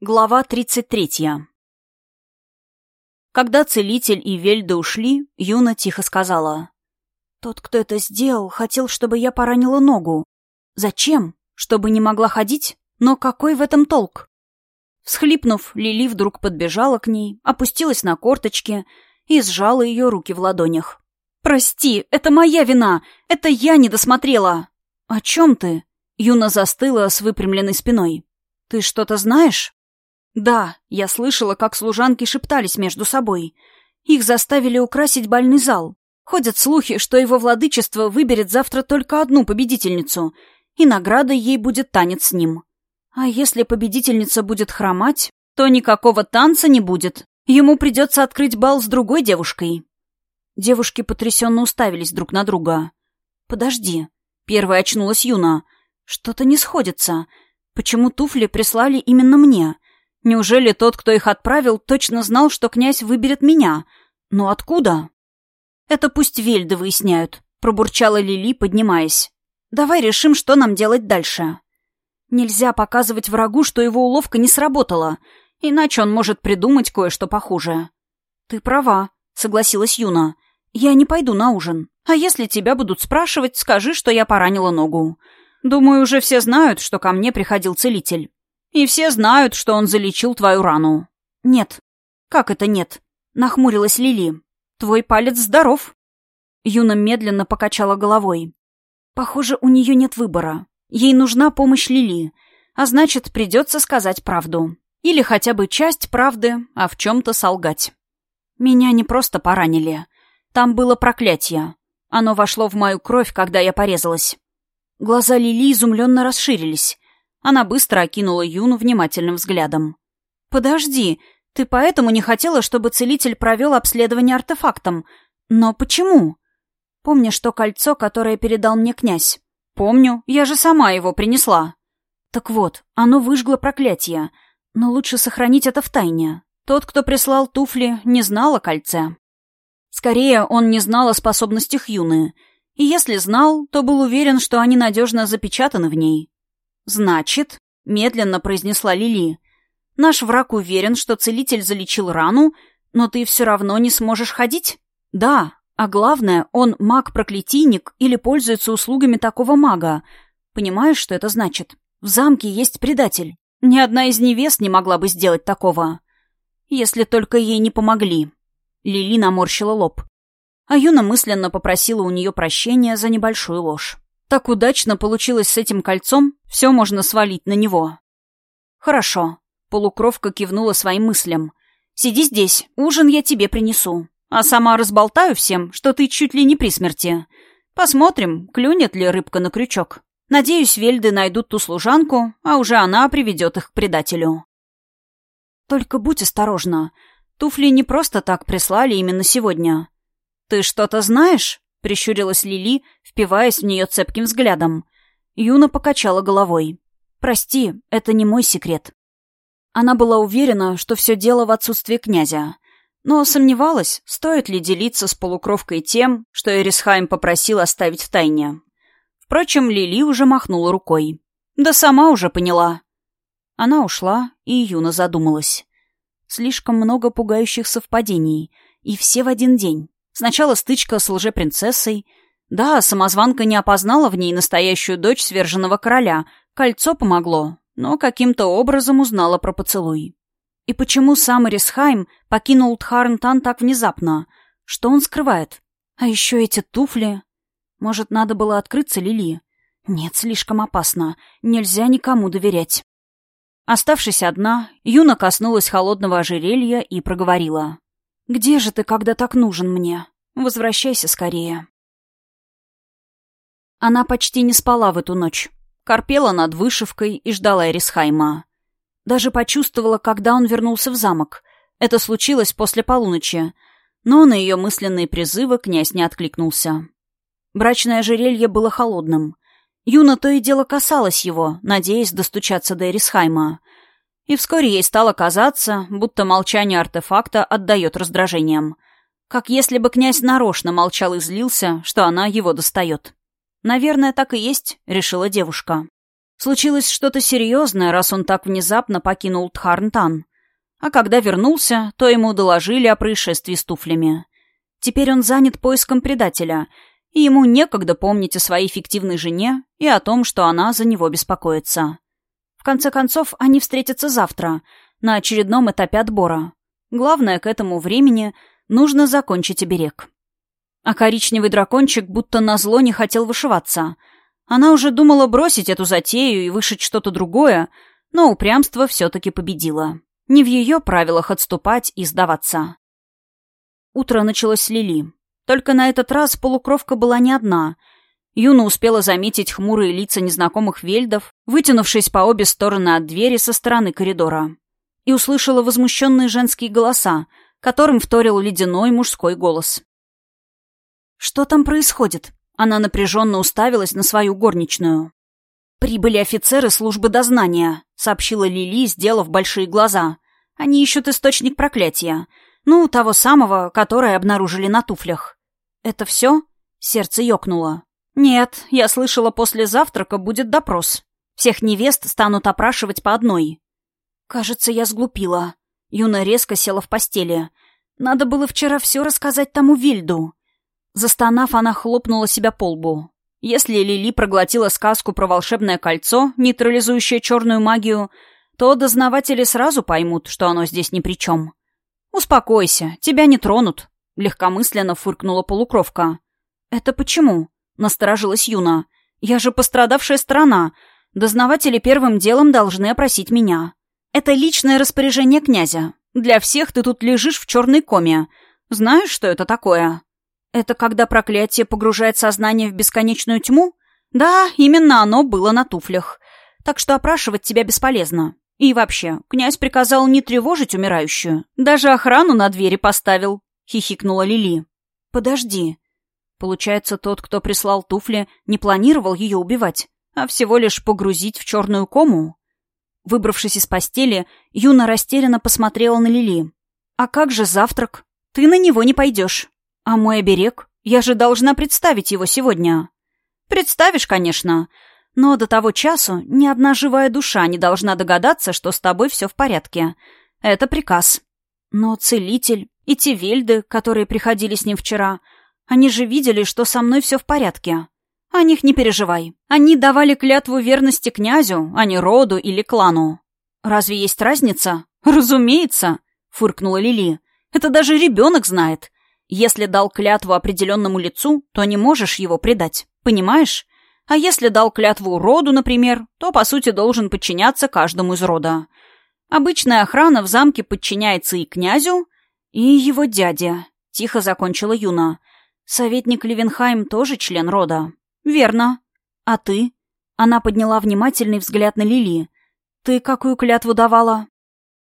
Глава 33. Когда целитель и Вельда ушли, Юна тихо сказала. «Тот, кто это сделал, хотел, чтобы я поранила ногу. Зачем? Чтобы не могла ходить? Но какой в этом толк?» Всхлипнув, Лили вдруг подбежала к ней, опустилась на корточки и сжала ее руки в ладонях. «Прости, это моя вина! Это я не досмотрела!» «О чем ты?» Юна застыла с выпрямленной спиной. «Ты что-то знаешь?» Да, я слышала, как служанки шептались между собой. Их заставили украсить бальный зал. Ходят слухи, что его владычество выберет завтра только одну победительницу, и наградой ей будет танец с ним. А если победительница будет хромать, то никакого танца не будет. Ему придется открыть бал с другой девушкой. Девушки потрясенно уставились друг на друга. «Подожди». Первая очнулась Юна. «Что-то не сходится. Почему туфли прислали именно мне?» Неужели тот, кто их отправил, точно знал, что князь выберет меня? Но откуда? Это пусть вельды выясняют, пробурчала Лили, поднимаясь. Давай решим, что нам делать дальше. Нельзя показывать врагу, что его уловка не сработала, иначе он может придумать кое-что похуже. Ты права, согласилась Юна. Я не пойду на ужин. А если тебя будут спрашивать, скажи, что я поранила ногу. Думаю, уже все знают, что ко мне приходил целитель. И все знают, что он залечил твою рану. Нет. Как это нет? Нахмурилась Лили. Твой палец здоров. Юна медленно покачала головой. Похоже, у нее нет выбора. Ей нужна помощь Лили, а значит, придется сказать правду. Или хотя бы часть правды, а в чем-то солгать. Меня не просто поранили. Там было проклятие. Оно вошло в мою кровь, когда я порезалась. Глаза Лили изумленно расширились. Она быстро окинула Юну внимательным взглядом. «Подожди, ты поэтому не хотела, чтобы целитель провел обследование артефактом? Но почему?» «Помнишь то кольцо, которое передал мне князь?» «Помню, я же сама его принесла». «Так вот, оно выжгло проклятие, но лучше сохранить это в тайне. Тот, кто прислал туфли, не знал о кольце. Скорее, он не знал о способностях Юны, и если знал, то был уверен, что они надежно запечатаны в ней. «Значит», — медленно произнесла Лили, — «наш враг уверен, что целитель залечил рану, но ты все равно не сможешь ходить?» «Да, а главное, он маг-проклятийник или пользуется услугами такого мага. Понимаешь, что это значит? В замке есть предатель. Ни одна из невест не могла бы сделать такого. Если только ей не помогли». Лили наморщила лоб. А Юна мысленно попросила у нее прощения за небольшую ложь. Так удачно получилось с этим кольцом, все можно свалить на него. Хорошо. Полукровка кивнула своим мыслям. Сиди здесь, ужин я тебе принесу. А сама разболтаю всем, что ты чуть ли не при смерти. Посмотрим, клюнет ли рыбка на крючок. Надеюсь, вельды найдут ту служанку, а уже она приведет их к предателю. Только будь осторожна. Туфли не просто так прислали именно сегодня. Ты что-то знаешь? — прищурилась Лили, впиваясь в нее цепким взглядом. Юна покачала головой. «Прости, это не мой секрет». Она была уверена, что все дело в отсутствии князя, но сомневалась, стоит ли делиться с полукровкой тем, что Эрисхайм попросил оставить в тайне. Впрочем, Лили уже махнула рукой. «Да сама уже поняла». Она ушла, и Юна задумалась. Слишком много пугающих совпадений, и все в один день. Сначала стычка с лжепринцессой. Да, самозванка не опознала в ней настоящую дочь сверженного короля. Кольцо помогло, но каким-то образом узнала про поцелуй. И почему сам Эрисхайм покинул Тхарнтан так внезапно? Что он скрывает? А еще эти туфли. Может, надо было открыться Лили? Нет, слишком опасно. Нельзя никому доверять. Оставшись одна, Юна коснулась холодного ожерелья и проговорила. «Где же ты, когда так нужен мне? Возвращайся скорее». Она почти не спала в эту ночь. Корпела над вышивкой и ждала Эрисхайма. Даже почувствовала, когда он вернулся в замок. Это случилось после полуночи. Но на ее мысленные призывы князь не откликнулся. Брачное ожерелье было холодным. Юна то и дело касалась его, надеясь достучаться до Эрисхайма. И вскоре ей стало казаться, будто молчание артефакта отдает раздражением. Как если бы князь нарочно молчал и злился, что она его достает. «Наверное, так и есть», — решила девушка. Случилось что-то серьезное, раз он так внезапно покинул Тхарнтан. А когда вернулся, то ему доложили о происшествии с туфлями. Теперь он занят поиском предателя, и ему некогда помнить о своей фиктивной жене и о том, что она за него беспокоится. В конце концов, они встретятся завтра, на очередном этапе отбора. Главное, к этому времени нужно закончить оберег. А коричневый дракончик будто назло не хотел вышиваться. Она уже думала бросить эту затею и вышить что-то другое, но упрямство все-таки победило. Не в ее правилах отступать и сдаваться. Утро началось с Лили. Только на этот раз полукровка была не одна. Юна успела заметить хмурые лица незнакомых вельдов, вытянувшись по обе стороны от двери со стороны коридора. И услышала возмущенные женские голоса, которым вторил ледяной мужской голос. «Что там происходит?» Она напряженно уставилась на свою горничную. «Прибыли офицеры службы дознания», — сообщила Лили, сделав большие глаза. «Они ищут источник проклятия. Ну, того самого, которое обнаружили на туфлях. «Это все?» — сердце ёкнуло. «Нет, я слышала, после завтрака будет допрос. Всех невест станут опрашивать по одной». «Кажется, я сглупила». Юна резко села в постели. «Надо было вчера все рассказать тому Вильду». Застонав, она хлопнула себя по лбу. Если Лили проглотила сказку про волшебное кольцо, нейтрализующее черную магию, то дознаватели сразу поймут, что оно здесь ни при чем. «Успокойся, тебя не тронут», Легкомысленно фыркнула полукровка. «Это почему?» — насторожилась Юна. «Я же пострадавшая сторона. Дознаватели первым делом должны опросить меня. Это личное распоряжение князя. Для всех ты тут лежишь в черной коме. Знаешь, что это такое?» «Это когда проклятие погружает сознание в бесконечную тьму?» «Да, именно оно было на туфлях. Так что опрашивать тебя бесполезно. И вообще, князь приказал не тревожить умирающую. Даже охрану на двери поставил. — хихикнула Лили. «Подожди. Получается, тот, кто прислал туфли, не планировал ее убивать, а всего лишь погрузить в черную кому?» Выбравшись из постели, Юна растерянно посмотрела на Лили. «А как же завтрак? Ты на него не пойдешь. А мой оберег? Я же должна представить его сегодня». «Представишь, конечно. Но до того часу ни одна живая душа не должна догадаться, что с тобой все в порядке. Это приказ. Но целитель, и те вельды, которые приходили с ним вчера, они же видели, что со мной все в порядке. О них не переживай. Они давали клятву верности князю, а не роду или клану. Разве есть разница? Разумеется, фыркнула Лили. Это даже ребенок знает. Если дал клятву определенному лицу, то не можешь его предать. Понимаешь? А если дал клятву роду, например, то, по сути, должен подчиняться каждому из рода. Обычная охрана в замке подчиняется и князю, «И его дядя», — тихо закончила Юна. «Советник Левенхайм тоже член рода?» «Верно. А ты?» Она подняла внимательный взгляд на Лили. «Ты какую клятву давала?»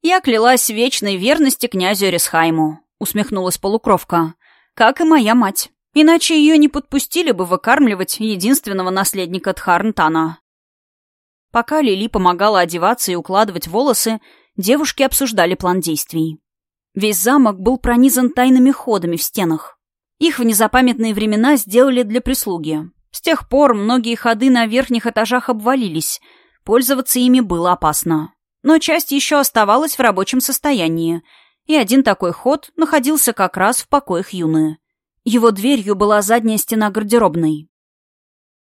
«Я клялась вечной верности князю Эрисхайму», — усмехнулась полукровка. «Как и моя мать. Иначе ее не подпустили бы выкармливать единственного наследника Тхарнтана». Пока Лили помогала одеваться и укладывать волосы, девушки обсуждали план действий. Весь замок был пронизан тайными ходами в стенах. Их в незапамятные времена сделали для прислуги. С тех пор многие ходы на верхних этажах обвалились. Пользоваться ими было опасно. Но часть еще оставалась в рабочем состоянии, и один такой ход находился как раз в покоях Юны. Его дверью была задняя стена гардеробной.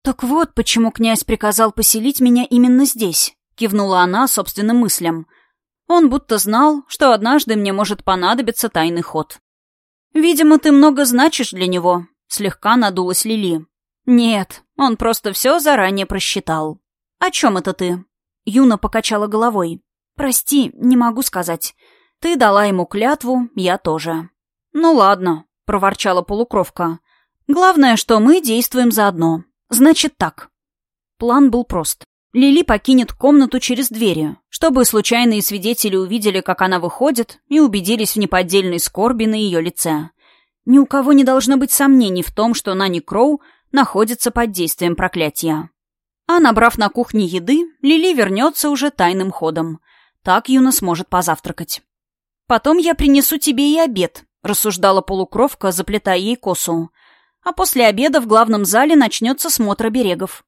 «Так вот, почему князь приказал поселить меня именно здесь», — кивнула она собственным мыслям. Он будто знал, что однажды мне может понадобиться тайный ход. «Видимо, ты много значишь для него», — слегка надулась Лили. «Нет, он просто все заранее просчитал». «О чем это ты?» Юна покачала головой. «Прости, не могу сказать. Ты дала ему клятву, я тоже». «Ну ладно», — проворчала полукровка. «Главное, что мы действуем заодно. Значит так». План был прост. Лили покинет комнату через двери, чтобы случайные свидетели увидели, как она выходит, и убедились в неподдельной скорби на ее лице. Ни у кого не должно быть сомнений в том, что Нани Кроу находится под действием проклятия. А набрав на кухне еды, Лили вернется уже тайным ходом. Так Юна сможет позавтракать. «Потом я принесу тебе и обед», — рассуждала полукровка, заплетая ей косу. «А после обеда в главном зале начнется смотр берегов.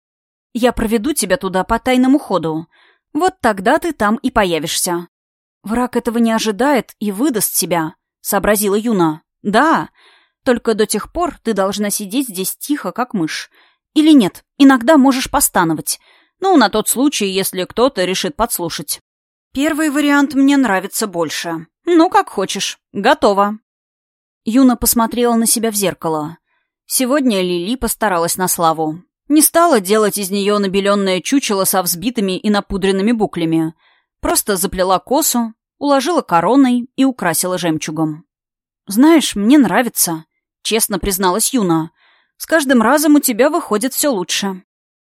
Я проведу тебя туда по тайному ходу. Вот тогда ты там и появишься. Враг этого не ожидает и выдаст себя, сообразила Юна. Да, только до тех пор ты должна сидеть здесь тихо, как мышь. Или нет, иногда можешь постановать. Ну, на тот случай, если кто-то решит подслушать. Первый вариант мне нравится больше. Ну, как хочешь. Готово. Юна посмотрела на себя в зеркало. Сегодня Лили постаралась на славу. Не стала делать из нее набеленное чучело со взбитыми и напудренными буклями. Просто заплела косу, уложила короной и украсила жемчугом. «Знаешь, мне нравится», — честно призналась Юна. «С каждым разом у тебя выходит все лучше».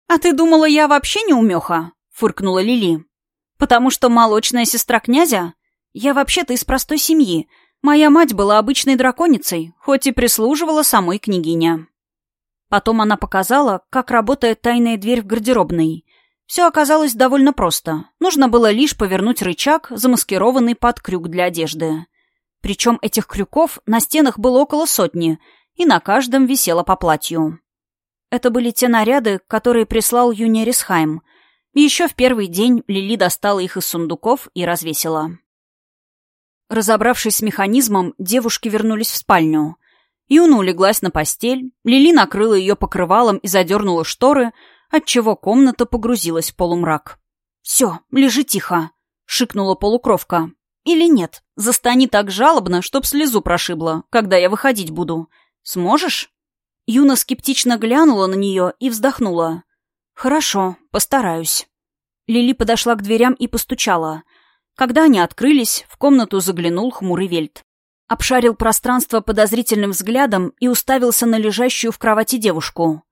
«А ты думала, я вообще не умеха?» — фыркнула Лили. «Потому что молочная сестра князя? Я вообще-то из простой семьи. Моя мать была обычной драконицей, хоть и прислуживала самой княгине». Потом она показала, как работает тайная дверь в гардеробной. Все оказалось довольно просто. Нужно было лишь повернуть рычаг, замаскированный под крюк для одежды. Причем этих крюков на стенах было около сотни, и на каждом висело по платью. Это были те наряды, которые прислал Юнерисхайм. Еще в первый день Лили достала их из сундуков и развесила. Разобравшись с механизмом, девушки вернулись в спальню. Юна улеглась на постель, Лили накрыла ее покрывалом и задернула шторы, отчего комната погрузилась в полумрак. «Все, лежи тихо», — шикнула полукровка. «Или нет, застани так жалобно, чтоб слезу прошибла, когда я выходить буду. Сможешь?» Юна скептично глянула на нее и вздохнула. «Хорошо, постараюсь». Лили подошла к дверям и постучала. Когда они открылись, в комнату заглянул хмурый Вельт обшарил пространство подозрительным взглядом и уставился на лежащую в кровати девушку.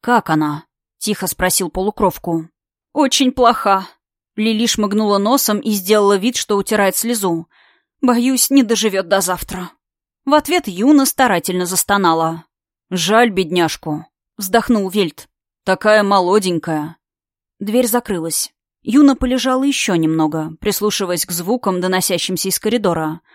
«Как она?» — тихо спросил полукровку. «Очень плоха». Лили шмыгнула носом и сделала вид, что утирает слезу. «Боюсь, не доживет до завтра». В ответ Юна старательно застонала. «Жаль бедняжку», — вздохнул Вельт. «Такая молоденькая». Дверь закрылась. Юна полежала еще немного, прислушиваясь к звукам, доносящимся из коридора —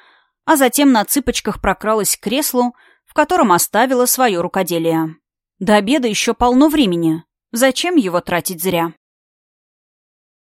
а затем на цыпочках прокралась к креслу, в котором оставила свое рукоделие. До обеда еще полно времени. Зачем его тратить зря?